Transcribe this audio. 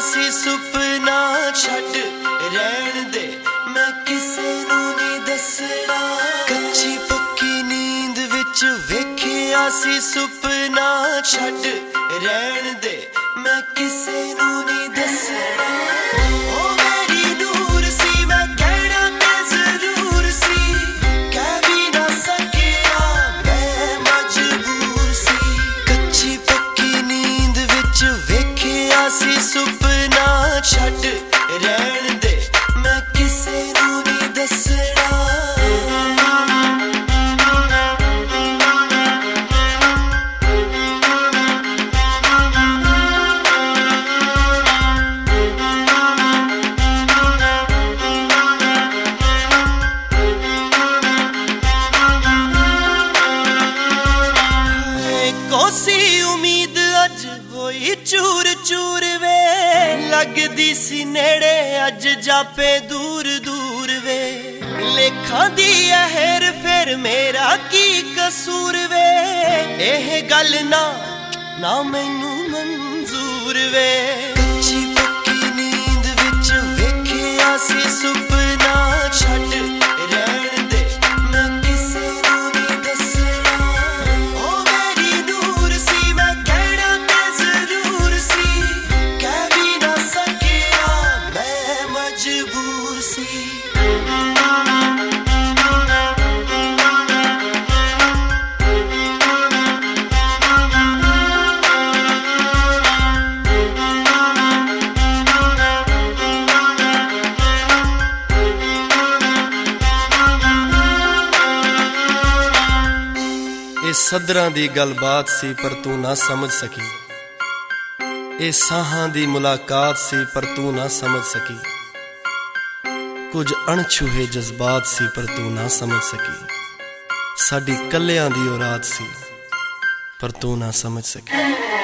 ਸੀ ਸੁਪਨਾ ਛੱਡ ਰਹਿਣ ਦੇ। ਮੈਂ ਕਿਸੇ ਨੂੰ ਨਹੀਂ ਦੱਸਣਾ। ਕੱਚੀ ਪੱਕੀ ਨੀਂਦ ਵਿੱਚ ਵੇਖਿਆ ਸੀ ਸੁਪਨਾ ਛੱਡ ਰਹਿਣ ਦੇ। ਮੈਂ ਕਿਸੇ ਨੂੰ ਨਹੀਂ ਦੱਸਣਾ। ਸੀ ਉਮੀਦ ਅੱਜ ਹੋਈ ਚੂਰ ਚੂਰ ਵੇ। ਲੱਗਦੀ ਸੀ ਨੇੜੇ ਅੱਜ ਜਾਪੇ ਦੂਰ ਦੂਰ ਵੇ। ਲੇਖਾਂ ਦੀ ਹੈਰ ਫੇਰ ਮੇਰਾ ਕੀ ਕਸੂਰ ਵੇ। ਇਹ ਗੱਲ ਨਾ ਨਾ ਮੈਨੂੰ ਮਨਜ਼ੂਰ ਵੇ। ਸਦਰਾਂ ਦੀ ਗੱਲਬਾਤ ਸੀ, ਪਰ ਤੂੰ ਨਾ ਸਮਝ ਸਕੀ। ਇਹ ਸਾਹਾਂ ਦੀ ਮੁਲਾਕਾਤ ਸੀ, ਪਰ ਤੂੰ ਨਾ ਸਮਝ ਸਕੀ। ਕੁਝ ਅਣਛੂਹੇ ਜਜ਼ਬਾਤ ਸੀ, ਪਰ ਤੂੰ ਨਾ ਸਮਝ ਸਕੀ। ਸਾਡੀ ਕੱਲਿਆਂ ਦੀ ਔਰਾਤ ਸੀ, ਪਰ ਤੂੰ ਨਾ ਸਮਝ ਸਕੀ।